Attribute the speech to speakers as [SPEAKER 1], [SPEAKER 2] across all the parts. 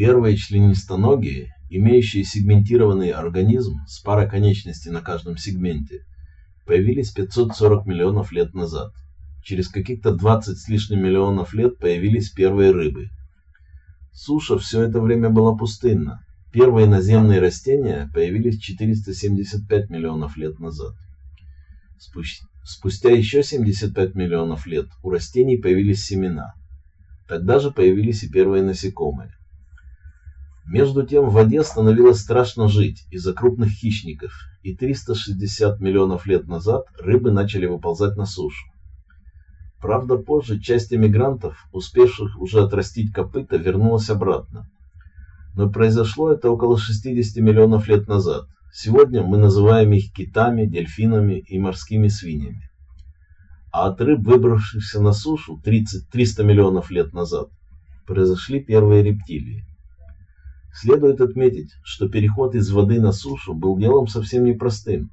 [SPEAKER 1] Первые членистоногие, имеющие сегментированный организм с парой конечностей на каждом сегменте, появились 540 миллионов лет назад. Через каких-то 20 с лишним миллионов лет появились первые рыбы. Суша все это время была пустынна. Первые наземные растения появились 475 миллионов лет назад. Спустя еще 75 миллионов лет у растений появились семена. Тогда же появились и первые насекомые. Между тем в воде становилось страшно жить из-за крупных хищников, и 360 миллионов лет назад рыбы начали выползать на сушу. Правда, позже часть эмигрантов, успевших уже отрастить копыта, вернулась обратно. Но произошло это около 60 миллионов лет назад. Сегодня мы называем их китами, дельфинами и морскими свиньями. А от рыб, выбравшихся на сушу 30-300 миллионов лет назад, произошли первые рептилии. Следует отметить, что переход из воды на сушу был делом совсем непростым.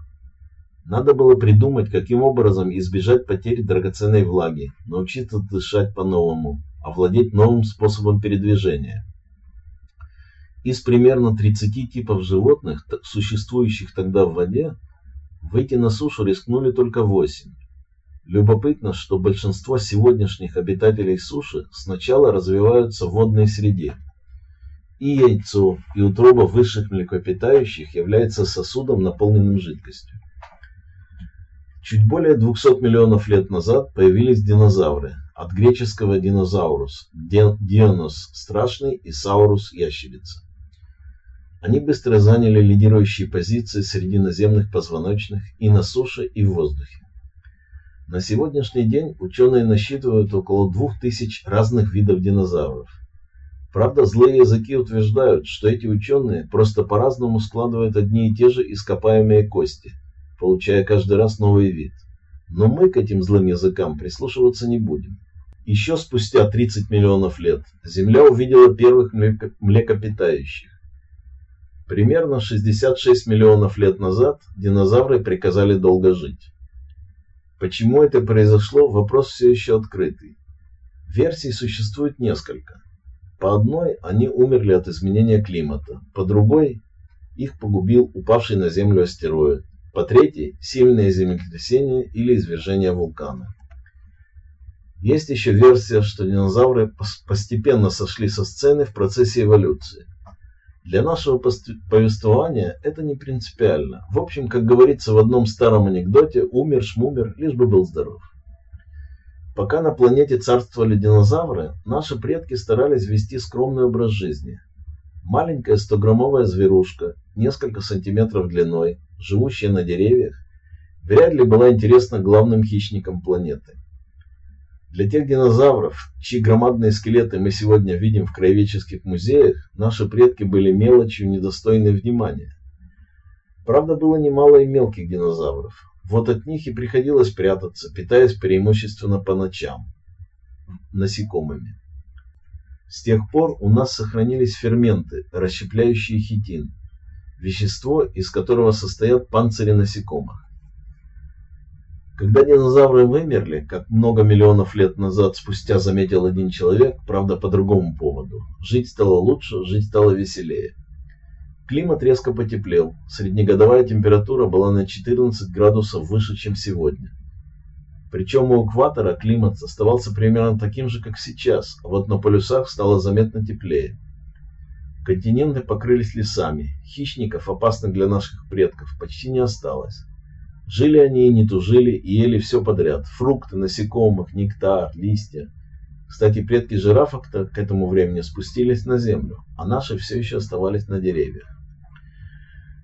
[SPEAKER 1] Надо было придумать, каким образом избежать потери драгоценной влаги, научиться дышать по-новому, овладеть новым способом передвижения. Из примерно 30 типов животных, существующих тогда в воде, выйти на сушу рискнули только 8. Любопытно, что большинство сегодняшних обитателей суши сначала развиваются в водной среде, и яйцо, и утроба высших млекопитающих является сосудом, наполненным жидкостью. Чуть более 200 миллионов лет назад появились динозавры, от греческого динозаурус, дионос – страшный и саурус – ящерица. Они быстро заняли лидирующие позиции среди наземных позвоночных и на суше, и в воздухе. На сегодняшний день ученые насчитывают около 2000 разных видов динозавров – Правда, злые языки утверждают, что эти ученые просто по-разному складывают одни и те же ископаемые кости, получая каждый раз новый вид. Но мы к этим злым языкам прислушиваться не будем. Еще спустя 30 миллионов лет Земля увидела первых млекопитающих. Примерно 66 миллионов лет назад динозавры приказали долго жить. Почему это произошло, вопрос все еще открытый. Версий существует несколько. По одной они умерли от изменения климата, по другой их погубил упавший на Землю астероид, по третьей сильное землетрясение или извержение вулкана. Есть еще версия, что динозавры постепенно сошли со сцены в процессе эволюции. Для нашего повествования это не принципиально. В общем, как говорится в одном старом анекдоте, умер шмумер, лишь бы был здоров. Пока на планете царствовали динозавры, наши предки старались вести скромный образ жизни. Маленькая 100-граммовая зверушка, несколько сантиметров длиной, живущая на деревьях, вряд ли была интересна главным хищникам планеты. Для тех динозавров, чьи громадные скелеты мы сегодня видим в краеведческих музеях, наши предки были мелочью, недостойной внимания. Правда, было немало и мелких динозавров. Вот от них и приходилось прятаться, питаясь преимущественно по ночам насекомыми. С тех пор у нас сохранились ферменты, расщепляющие хитин, вещество, из которого состоят панцири насекомых. Когда динозавры вымерли, как много миллионов лет назад спустя заметил один человек, правда по другому поводу, жить стало лучше, жить стало веселее. Климат резко потеплел, среднегодовая температура была на 14 градусов выше, чем сегодня. Причем у экватора климат оставался примерно таким же, как сейчас, а вот на полюсах стало заметно теплее. Континенты покрылись лесами, хищников, опасных для наших предков, почти не осталось. Жили они и не тужили, и ели все подряд. Фрукты, насекомых, нектар, листья. Кстати, предки жирафок-то к этому времени спустились на землю, а наши все еще оставались на деревьях.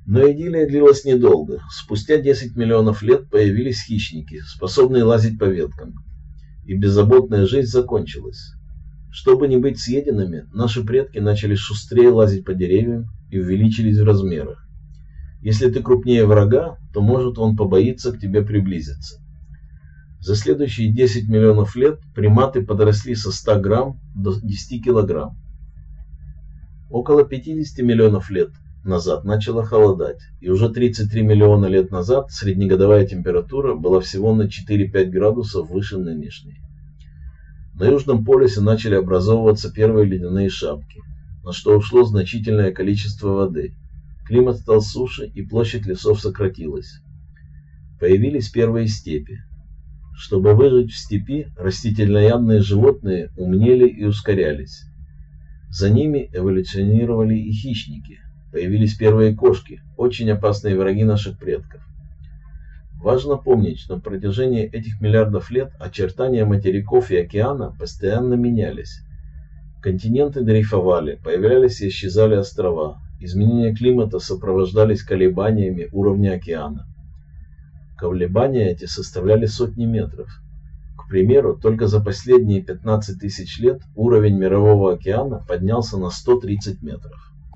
[SPEAKER 1] Но идиллия длилась недолго. Спустя 10 миллионов лет появились хищники, способные лазить по веткам. И беззаботная жизнь закончилась. Чтобы не быть съеденными, наши предки начали шустрее лазить по деревьям и увеличились в размерах. Если ты крупнее врага, то может он побоится к тебе приблизиться. За следующие 10 миллионов лет приматы подросли со 100 грамм до 10 килограмм. Около 50 миллионов лет назад начало холодать, и уже 33 миллиона лет назад среднегодовая температура была всего на 4-5 градусов выше нынешней. На Южном полюсе начали образовываться первые ледяные шапки. на что ушло значительное количество воды. Климат стал суше, и площадь лесов сократилась. Появились первые степи. Чтобы выжить в степи, растительноядные животные умнели и ускорялись. За ними эволюционировали и хищники. Появились первые кошки, очень опасные враги наших предков. Важно помнить, что на протяжении этих миллиардов лет очертания материков и океана постоянно менялись. Континенты дрейфовали, появлялись и исчезали острова. Изменения климата сопровождались колебаниями уровня океана. Колебания эти составляли сотни метров. К примеру, только за последние 15 тысяч лет уровень мирового океана поднялся на 130 метров.